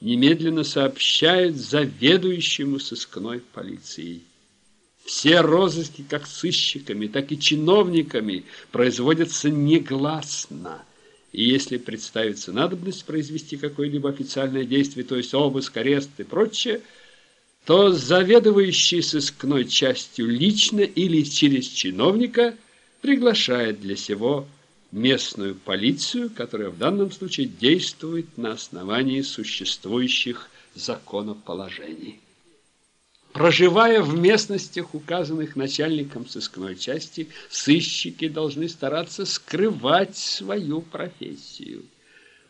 немедленно сообщает заведующему сыскной полицией. Все розыски как сыщиками, так и чиновниками производятся негласно. И если представится надобность произвести какое-либо официальное действие, то есть обыск, арест и прочее, то заведующий сыскной частью лично или через чиновника приглашает для сего местную полицию, которая в данном случае действует на основании существующих законоположений. Проживая в местностях, указанных начальником сыскной части, сыщики должны стараться скрывать свою профессию.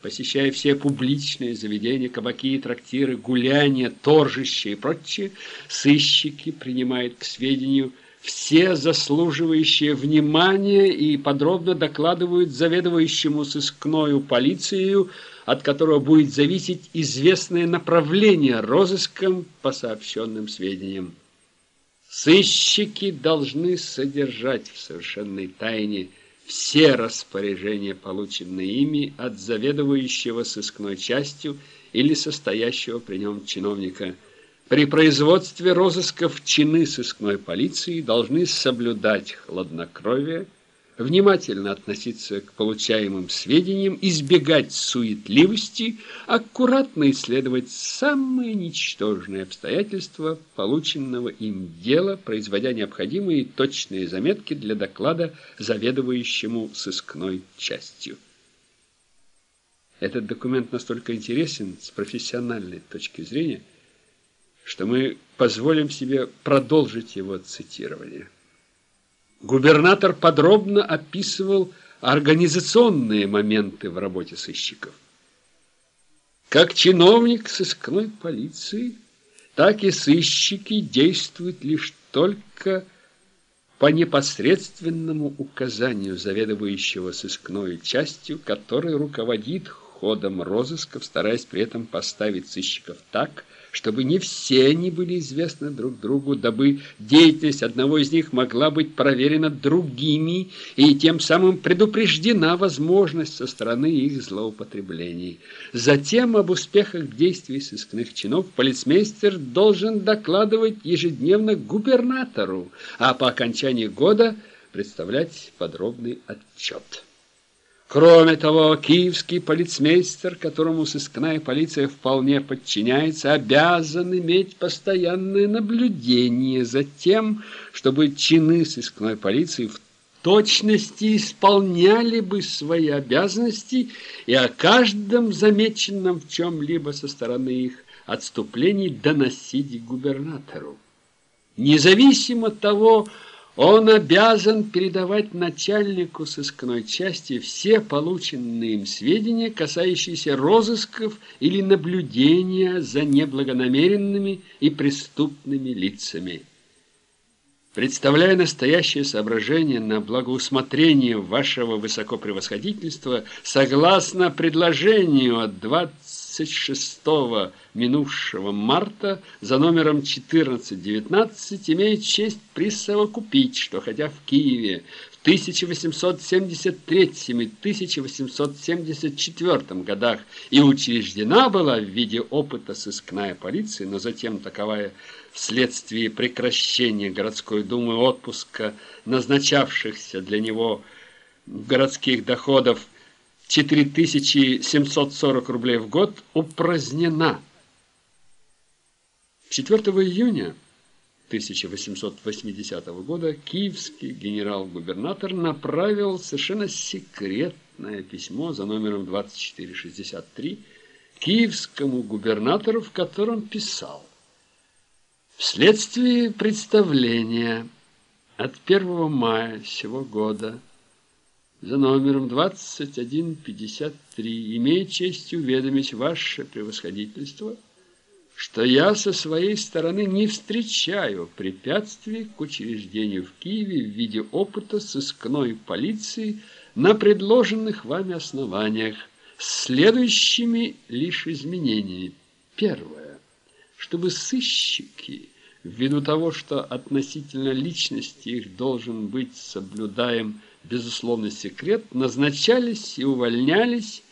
Посещая все публичные заведения, кабаки, трактиры, гуляния, торжища и прочее, сыщики принимают к сведению – все заслуживающие внимания и подробно докладывают заведующему сыскною полицию, от которого будет зависеть известное направление розыском по сообщенным сведениям. Сыщики должны содержать в совершенной тайне все распоряжения, полученные ими от заведующего сыскной частью или состоящего при нем чиновника – при производстве розысков чины сыскной полиции должны соблюдать хладнокровие, внимательно относиться к получаемым сведениям, избегать суетливости, аккуратно исследовать самые ничтожные обстоятельства полученного им дела, производя необходимые точные заметки для доклада заведующему сыскной частью. Этот документ настолько интересен с профессиональной точки зрения, что мы позволим себе продолжить его цитирование. Губернатор подробно описывал организационные моменты в работе сыщиков. Как чиновник сыскной полиции, так и сыщики действуют лишь только по непосредственному указанию заведующего сыскной частью, который руководит ходом розысков, стараясь при этом поставить сыщиков так, чтобы не все они были известны друг другу, дабы деятельность одного из них могла быть проверена другими и тем самым предупреждена возможность со стороны их злоупотреблений. Затем об успехах действий сыскных чинов полицмейстер должен докладывать ежедневно губернатору, а по окончании года представлять подробный отчет. Кроме того, киевский полицмейстер, которому сыскная полиция вполне подчиняется, обязан иметь постоянное наблюдение за тем, чтобы чины сыскной полиции в точности исполняли бы свои обязанности и о каждом замеченном в чем-либо со стороны их отступлений доносить губернатору. Независимо от того, он обязан передавать начальнику сыскной части все полученные им сведения, касающиеся розысков или наблюдения за неблагонамеренными и преступными лицами. Представляя настоящее соображение на благоусмотрение вашего высокопревосходительства, согласно предложению от 20 26 минувшего марта за номером 1419 имеет честь присовокупить, что хотя в Киеве в 1873 и 1874 годах и учреждена была в виде опыта сыскная полиция, но затем таковая вследствие прекращения городской думы отпуска, назначавшихся для него городских доходов 4740 рублей в год упразднена. 4 июня 1880 года киевский генерал-губернатор направил совершенно секретное письмо за номером 2463 киевскому губернатору, в котором писал «Вследствие представления от 1 мая сего года за номером 2153 имею честь уведомить ваше превосходительство, что я со своей стороны не встречаю препятствий к учреждению в Киеве в виде опыта сыскной полиции на предложенных вами основаниях с следующими лишь изменениями. Первое. Чтобы сыщики, ввиду того, что относительно личности их должен быть соблюдаем безусловный секрет, назначались и увольнялись